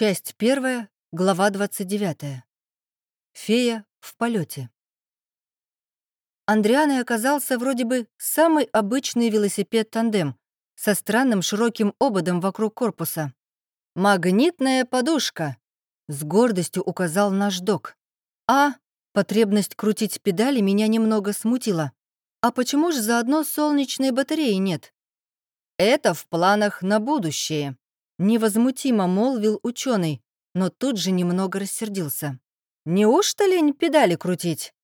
Часть первая, глава 29. Фея в полете. Андрианой оказался вроде бы самый обычный велосипед-тандем со странным широким ободом вокруг корпуса. «Магнитная подушка», — с гордостью указал наш док. А потребность крутить педали меня немного смутила. А почему же заодно солнечной батареи нет? Это в планах на будущее, Невозмутимо молвил ученый, но тут же немного рассердился. «Неужто лень педали крутить?»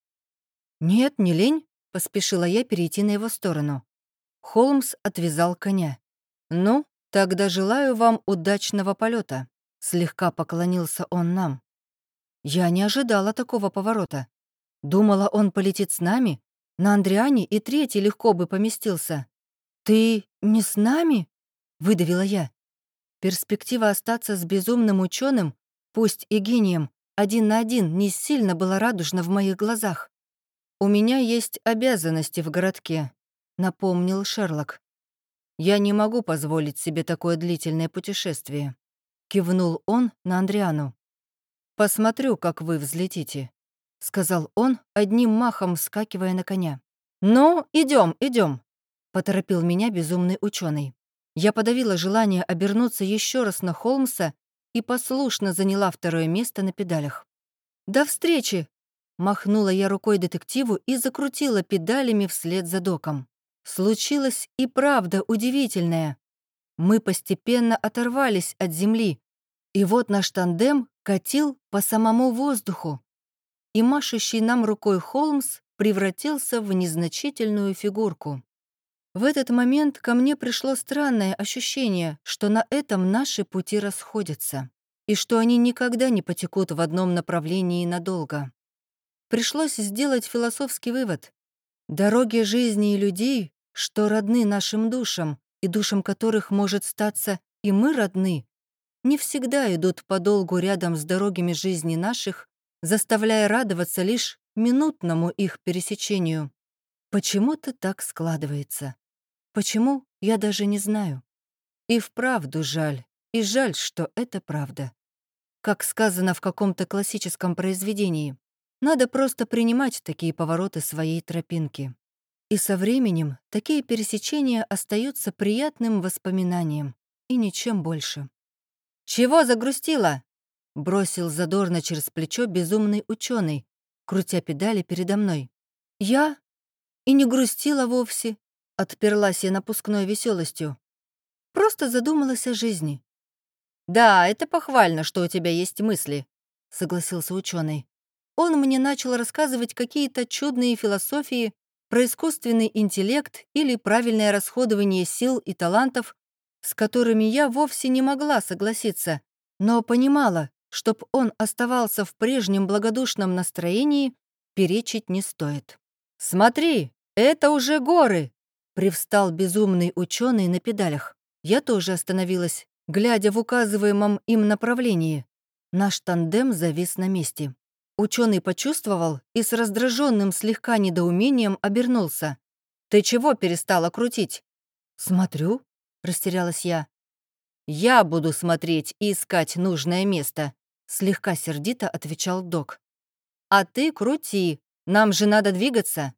«Нет, не лень», — поспешила я перейти на его сторону. Холмс отвязал коня. «Ну, тогда желаю вам удачного полета. слегка поклонился он нам. Я не ожидала такого поворота. Думала, он полетит с нами. На Андриане и третий легко бы поместился. «Ты не с нами?» — выдавила я. Перспектива остаться с безумным ученым, пусть и гением, один на один не сильно была радужна в моих глазах. «У меня есть обязанности в городке», — напомнил Шерлок. «Я не могу позволить себе такое длительное путешествие», — кивнул он на Андриану. «Посмотрю, как вы взлетите», — сказал он, одним махом вскакивая на коня. «Ну, идем, идем, поторопил меня безумный ученый. Я подавила желание обернуться еще раз на Холмса и послушно заняла второе место на педалях. «До встречи!» Махнула я рукой детективу и закрутила педалями вслед за доком. Случилось и правда удивительное. Мы постепенно оторвались от земли, и вот наш тандем катил по самому воздуху. И машущий нам рукой Холмс превратился в незначительную фигурку. В этот момент ко мне пришло странное ощущение, что на этом наши пути расходятся, и что они никогда не потекут в одном направлении надолго. Пришлось сделать философский вывод. Дороги жизни и людей, что родны нашим душам, и душам которых может статься и мы родны, не всегда идут подолгу рядом с дорогами жизни наших, заставляя радоваться лишь минутному их пересечению. Почему-то так складывается. Почему, я даже не знаю. И вправду жаль, и жаль, что это правда. Как сказано в каком-то классическом произведении, надо просто принимать такие повороты своей тропинки. И со временем такие пересечения остаются приятным воспоминанием и ничем больше. «Чего загрустила?» — бросил задорно через плечо безумный ученый, крутя педали передо мной. «Я? И не грустила вовсе, Отперлась я напускной веселостью. Просто задумалась о жизни. «Да, это похвально, что у тебя есть мысли», — согласился ученый. Он мне начал рассказывать какие-то чудные философии про искусственный интеллект или правильное расходование сил и талантов, с которыми я вовсе не могла согласиться, но понимала, чтоб он оставался в прежнем благодушном настроении, перечить не стоит. «Смотри, это уже горы!» Привстал безумный ученый на педалях. Я тоже остановилась, глядя в указываемом им направлении. Наш тандем завис на месте. Ученый почувствовал и с раздраженным слегка недоумением обернулся. «Ты чего перестала крутить?» «Смотрю», — растерялась я. «Я буду смотреть и искать нужное место», — слегка сердито отвечал док. «А ты крути, нам же надо двигаться».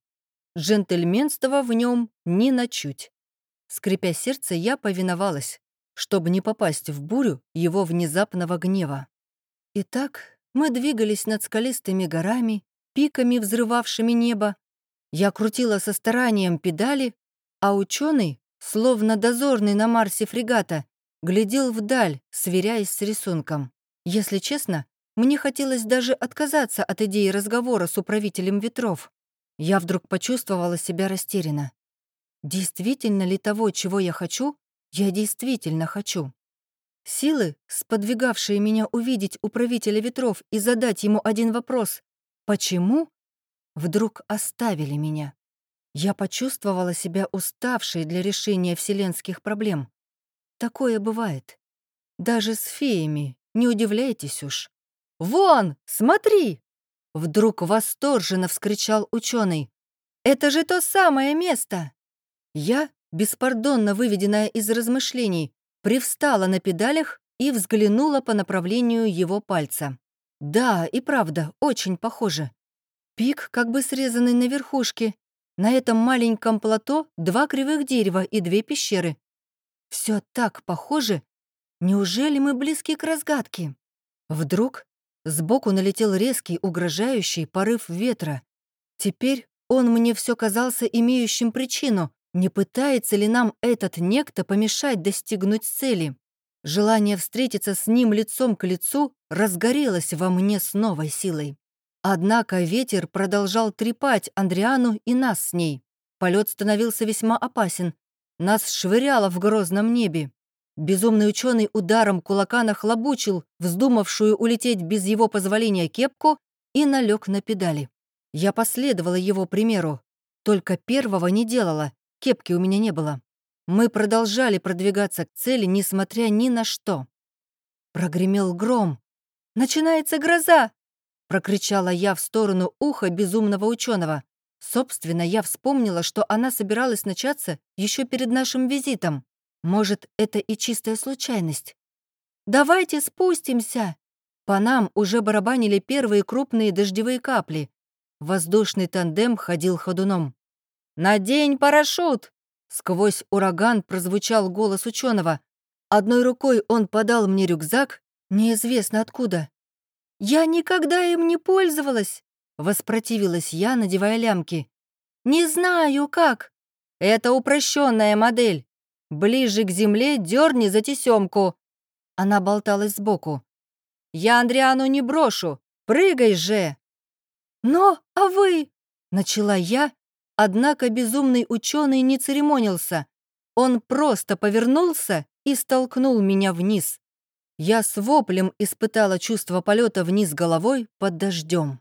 Джентльменства в нем ни на чуть. Скрипя сердце, я повиновалась, чтобы не попасть в бурю его внезапного гнева. Итак, мы двигались над скалистыми горами, пиками, взрывавшими небо. Я крутила со старанием педали, а ученый, словно дозорный на Марсе фрегата, глядел вдаль, сверяясь с рисунком. Если честно, мне хотелось даже отказаться от идеи разговора с управителем ветров. Я вдруг почувствовала себя растерянно. Действительно ли того, чего я хочу, я действительно хочу? Силы, сподвигавшие меня увидеть управителя ветров и задать ему один вопрос «Почему?», вдруг оставили меня. Я почувствовала себя уставшей для решения вселенских проблем. Такое бывает. Даже с феями, не удивляйтесь уж. «Вон, смотри!» Вдруг восторженно вскричал ученый. «Это же то самое место!» Я, беспардонно выведенная из размышлений, привстала на педалях и взглянула по направлению его пальца. Да, и правда, очень похоже. Пик как бы срезанный на верхушке. На этом маленьком плато два кривых дерева и две пещеры. Все так похоже. Неужели мы близки к разгадке? Вдруг сбоку налетел резкий, угрожающий порыв ветра. Теперь он мне все казался имеющим причину. Не пытается ли нам этот некто помешать достигнуть цели? Желание встретиться с ним лицом к лицу разгорелось во мне с новой силой. Однако ветер продолжал трепать Андриану и нас с ней. Полет становился весьма опасен. Нас швыряло в грозном небе. Безумный ученый ударом кулака нахлобучил вздумавшую улететь без его позволения кепку и налег на педали. Я последовала его примеру. Только первого не делала, кепки у меня не было. Мы продолжали продвигаться к цели, несмотря ни на что. Прогремел гром. «Начинается гроза!» Прокричала я в сторону уха безумного ученого. Собственно, я вспомнила, что она собиралась начаться еще перед нашим визитом. Может, это и чистая случайность. «Давайте спустимся!» По нам уже барабанили первые крупные дождевые капли. Воздушный тандем ходил ходуном. «Надень парашют!» Сквозь ураган прозвучал голос ученого. Одной рукой он подал мне рюкзак, неизвестно откуда. «Я никогда им не пользовалась!» — воспротивилась я, надевая лямки. «Не знаю, как!» «Это упрощенная модель. Ближе к земле дерни за тесемку!» Она болталась сбоку. «Я Андриану не брошу! Прыгай же!» «Но, а вы?» — начала я, однако безумный ученый не церемонился. Он просто повернулся и столкнул меня вниз. Я с воплем испытала чувство полета вниз головой под дождем.